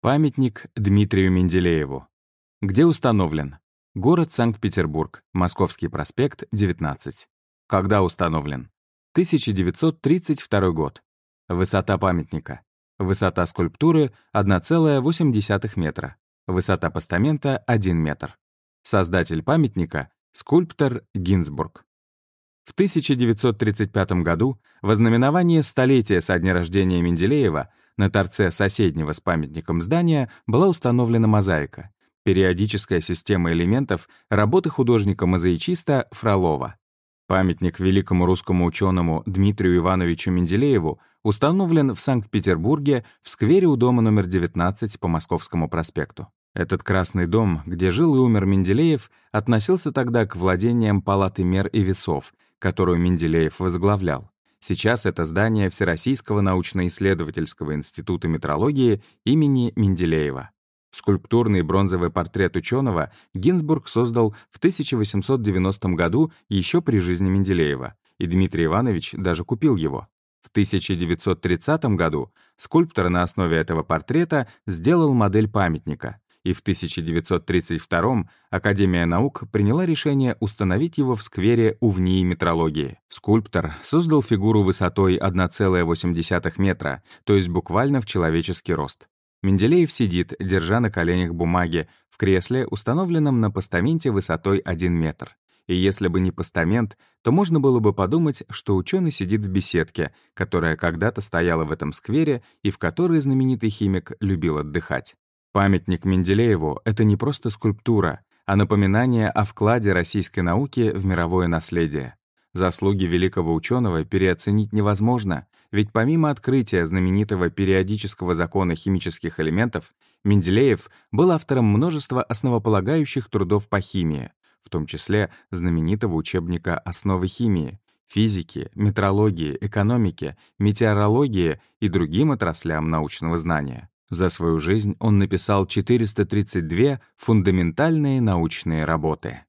Памятник Дмитрию Менделееву. Где установлен? Город Санкт-Петербург, Московский проспект, 19. Когда установлен? 1932 год. Высота памятника. Высота скульптуры 1,8 метра. Высота постамента 1 метр. Создатель памятника — скульптор Гинзбург. В 1935 году в ознаменование столетия со дня рождения Менделеева на торце соседнего с памятником здания была установлена мозаика — периодическая система элементов работы художника-мозаичиста Фролова. Памятник великому русскому ученому Дмитрию Ивановичу Менделееву установлен в Санкт-Петербурге в сквере у дома номер 19 по Московскому проспекту. Этот красный дом, где жил и умер Менделеев, относился тогда к владениям Палаты мер и весов, которую Менделеев возглавлял. Сейчас это здание Всероссийского научно-исследовательского института метрологии имени Менделеева. Скульптурный бронзовый портрет ученого Гинзбург создал в 1890 году еще при жизни Менделеева, и Дмитрий Иванович даже купил его. В 1930 году скульптор на основе этого портрета сделал модель памятника, и в 1932 Академия наук приняла решение установить его в сквере у ВНИИ метрологии. Скульптор создал фигуру высотой 1,8 метра, то есть буквально в человеческий рост. Менделеев сидит, держа на коленях бумаги, в кресле, установленном на постаменте высотой 1 метр. И если бы не постамент, то можно было бы подумать, что ученый сидит в беседке, которая когда-то стояла в этом сквере и в которой знаменитый химик любил отдыхать. Памятник Менделееву — это не просто скульптура, а напоминание о вкладе российской науки в мировое наследие. Заслуги великого ученого переоценить невозможно, ведь помимо открытия знаменитого периодического закона химических элементов, Менделеев был автором множества основополагающих трудов по химии, в том числе знаменитого учебника «Основы химии», физики, метрологии, экономики, метеорологии и другим отраслям научного знания. За свою жизнь он написал 432 фундаментальные научные работы.